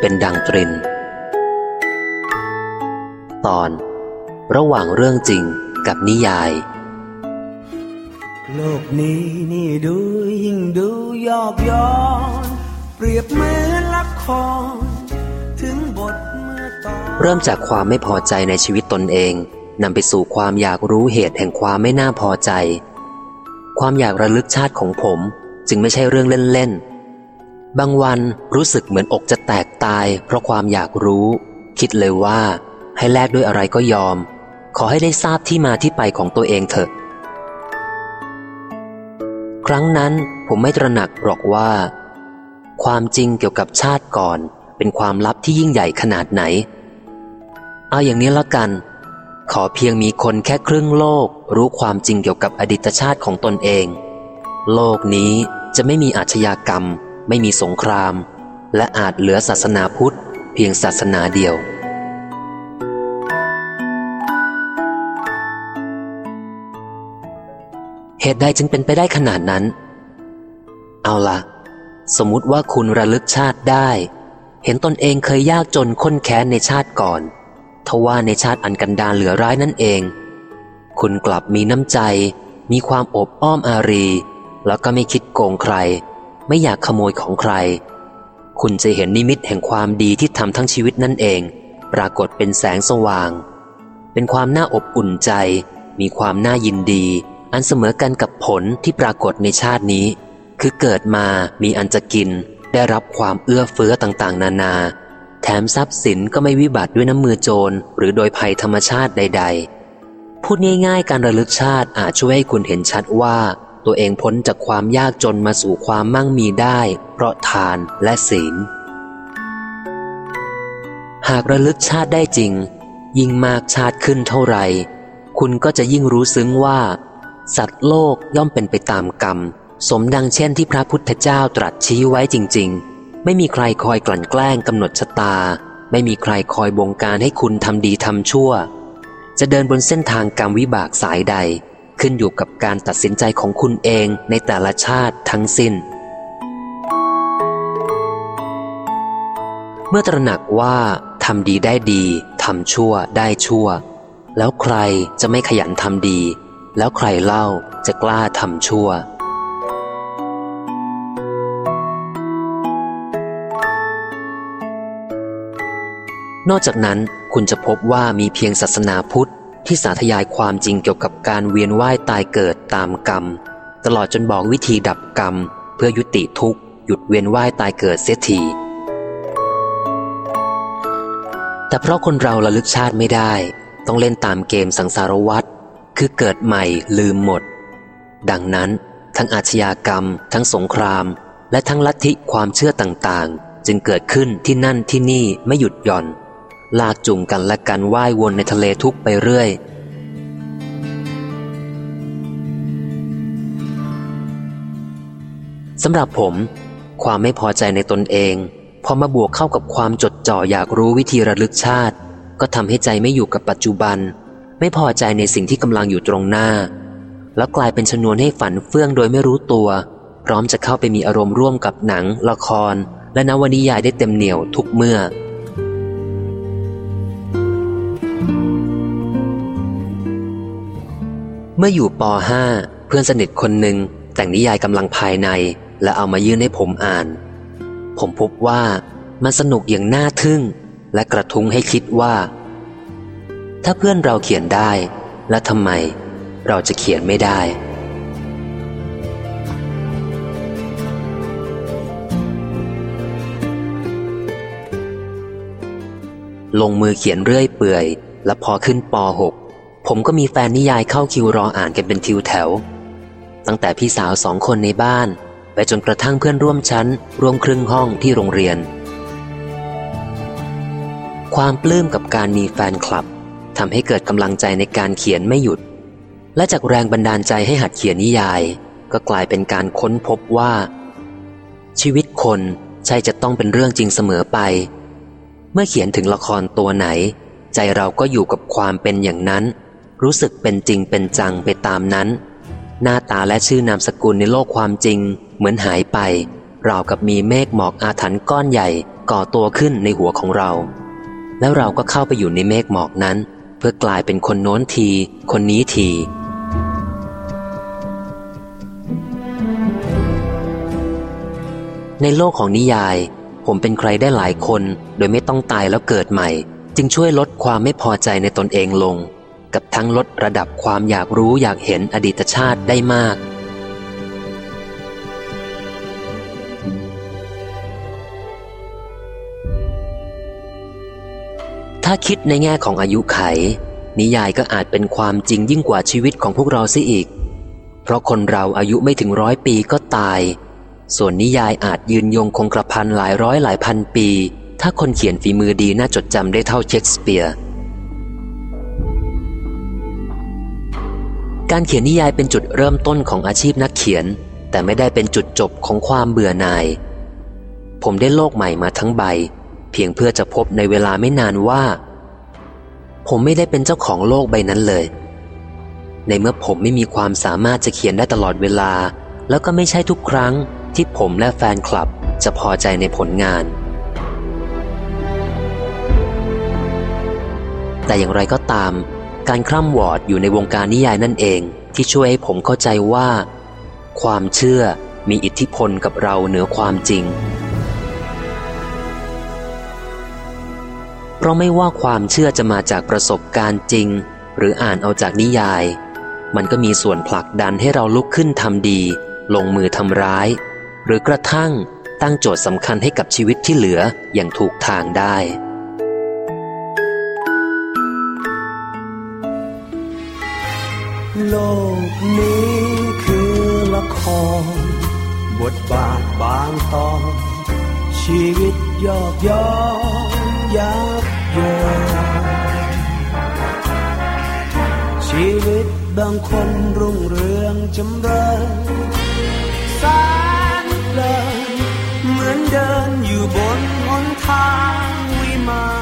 เป็นดังตริน ตอน ระหว่างเรื่องจริงกับนิยาย โลกนี้นี่ดูยิ่งดูยอกย้อน เปรียบเหมือนละคร ถึงบทเมื่อตอนเริ่มจากความไม่พอใจในชีวิตตนเองนำไปสู่ความอยากรู้เหตุแห่งความไม่น่าพอใจ ความอยากระลึกชาติของผมจึงไม่ใช่เรื่องเล่นๆ บางวันรู้สึกเหมือนอกจะแตกตาย เพราะความอยากรู้ คิดเลยว่า ให้แลกด้วยอะไรก็ยอม ขอให้ได้ทราบที่มาที่ไปของตัวเองเถอะ ครั้งนั้นผมไม่ตระหนักหรอกว่า ความจริงเกี่ยวกับชาติก่อน เป็นความลับที่ยิ่งใหญ่ขนาดไหน เอาอย่างนี้ละกัน ขอเพียงมีคนแค่ครึ่งโลก รู้ความจริงเกี่ยวกับอดีตชาติของตนเอง โลกนี้จะไม่มีอาชญากรรม ไม่มีสงคราม และอาจเหลือศาสนาพุทธ เพียงศาสนาเดียว เหตุใดจึงเป็นไปได้ขนาดนั้น เอาละสมมุติว่าคุณระลึกชาติได้ เห็นตนเองเคยยากจนค้นแค้นในชาติก่อนทว่าในชาติอันกันดารเหลือร้ายนั่นเอง คุณกลับมีน้ำใจ มีความอบอ้อมอารี แล้วก็ไม่คิดโกงใคร ไม่อยากขโมยของใคร คุณจะเห็นนิมิตแห่งความดีที่ทำทั้งชีวิตนั่นเอง ปรากฏเป็นแสงสว่าง เป็นความน่าอบอุ่นใจ มีความน่ายินดี อันเสมอกันกับผลที่ปรากฏในชาตินี้ คือเกิดมามีอันจะกิน ได้รับความเอื้อเฟื้อต่างๆ นานา แถมทรัพย์สินก็ไม่วิบัติด้วยน้ำมือโจรหรือโดยภัยธรรมชาติใด ๆ พูดง่ายๆ การระลึกชาติอาจช่วยให้คุณเห็นชัดว่า ตัวเองพ้นจากความยากจนมาสู่ความมั่งมีได้ เพราะทานและศีล หากระลึกชาติได้จริง ยิ่งมากชาติขึ้นเท่าไหร่ คุณก็จะยิ่งรู้ซึ้งว่า สัตว์โลกย่อมเป็นไปตามกรรม สมดังเช่นที่พระพุทธเจ้าตรัสชี้ไว้จริง ๆ ไม่มีใครคอยกลั่นแกล้งกำหนดชะตา ไม่มีใครคอยบงการให้คุณทำดีทำชั่ว จะเดินบนเส้นทางกรรมวิบากสายใด ขึ้นอยู่กับการตัดสินใจของคุณเองในแต่ละชาติทั้งสิ้น เมื่อตระหนักว่าทำดีได้ดีทำชั่วได้ชั่ว แล้วใครจะไม่ขยันทำดี แล้วใครเล่าจะกล้าทำชั่ว นอกจากนั้นคุณจะพบว่ามีเพียงศาสนาพุทธ ที่สาธยายความจริงเกี่ยวกับการเวียนว่ายตายเกิดตามกรรม ตลอดจนบอกวิธีดับกรรม เพื่อยุติทุกข์หยุดเวียนว่ายตายเกิดเสียทีแต่เพราะคนเราระลึกชาติไม่ได้ ต้องเล่นตามเกมสังสารวัฏคือเกิดใหม่ลืมหมด ดังนั้น ทั้งอาชญากรรม ทั้งสงคราม และทั้งลัทธิความเชื่อต่างๆ จึงเกิดขึ้นที่นั่นที่นี่ไม่หยุดหย่อน ลากจูงกันและกันว่ายวนในทะเลทุกไปเรื่อย สำหรับผม ความไม่พอใจในตนเอง พอมาบวกเข้ากับความจดจ่ออยากรู้วิธีระลึกชาติ ก็ทำให้ใจไม่อยู่กับปัจจุบัน ไม่พอใจในสิ่งที่กำลังอยู่ตรงหน้า แล้วกลายเป็นชนวนให้ฝันเฟื่องโดยไม่รู้ตัว พร้อมจะเข้าไปมีอารมณ์ร่วมกับหนัง ละคร และนวนิยายได้เต็มเหนี่ยวทุกเมื่อ เมื่ออยู่ป .5 เพื่อนสนิทคนหนึ่งแต่งนิยายกำลังภายใน และเอามายื่นให้ผมอ่าน ผมพบว่ามันสนุกอย่างน่าทึ่ง และกระทุ้งให้คิดว่า ถ้าเพื่อนเราเขียนได้ และทำไมเราจะเขียนไม่ได้ลงมือเขียนเรื่อยเปื่อย และพอขึ้นป .6 ผมก็มีแฟนนิยายเข้าคิวรออ่านกันเป็นทิวแถว ตั้งแต่พี่สาวสองคนในบ้าน ไปจนกระทั่งเพื่อนร่วมชั้น ร่วมครึ่งห้องที่โรงเรียน ความปลื้มกับการมีแฟนคลับทำให้เกิดกำลังใจในการเขียนไม่หยุด และจากแรงบันดาลใจให้หัดเขียนนิยาย ก็กลายเป็นการค้นพบว่า ชีวิตคนใช่จะต้องเป็นเรื่องจริงเสมอไป เมื่อเขียนถึงละครตัวไหน ใจเราก็อยู่กับความเป็นอย่างนั้น รู้สึกเป็นจริงเป็นจังไปตามนั้น หน้าตาและชื่อนามสกุลในโลกความจริง เหมือนหายไป ราวกับมีเมฆหมอกอาถรรพ์ก้อนใหญ่ก่อตัวขึ้นในหัวของเรา แล้วเราก็เข้าไปอยู่ในเมฆหมอกนั้น เพื่อกลายเป็นคนโน้นที คนนี้ทีในโลกของนิยาย ผมเป็นใครได้หลายคน โดยไม่ต้องตายแล้วเกิดใหม่ จึงช่วยลดความไม่พอใจในตนเองลง กับทั้งลดระดับความอยากรู้อยากเห็นอดีตชาติได้มาก ถ้าคิดในแง่ของอายุไข นิยายก็อาจเป็นความจริงยิ่งกว่าชีวิตของพวกเราเสียอีก เพราะคนเราอายุไม่ถึงร้อยปีก็ตาย ส่วนนิยายอาจยืนยงคงกระพันหลายร้อยหลายพันปี ถ้าคนเขียนฝีมือดีน่าจดจำได้เท่าเชคสเปียร์ การเขียนนิยายเป็นจุดเริ่มต้นของอาชีพนักเขียน แต่ไม่ได้เป็นจุดจบของความเบื่อหน่าย ผมได้โลกใหม่มาทั้งใบ เพียงเพื่อจะพบในเวลาไม่นานว่า ผมไม่ได้เป็นเจ้าของโลกใบนั้นเลย ในเมื่อผมไม่มีความสามารถจะเขียนได้ตลอดเวลา แล้วก็ไม่ใช่ทุกครั้งที่ผมและแฟนคลับจะพอใจในผลงาน แต่อย่างไรก็ตาม การคร่ำวอดอยู่ในวงการนิยายนั่นเองที่ช่วยให้ผมเข้าใจว่า ความเชื่อมีอิทธิพลกับเราเหนือความจริง เพราะไม่ว่าความเชื่อจะมาจากประสบการณ์จริง หรืออ่านเอาจากนิยาย มันก็มีส่วนผลักดันให้เราลุกขึ้นทำดี ลงมือทำร้าย หรือกระทั่งตั้งโจทย์สำคัญให้กับชีวิตที่เหลืออย่างถูกทางได้ โลกนี้คือละคร บทบาทบางตอนชีวิตยอกย้อนยับเยินชีวิตบางคนรุ่งเรืองจำเริญแสนเพลินเหมือนเดินอยู่บนหนทางวิมาร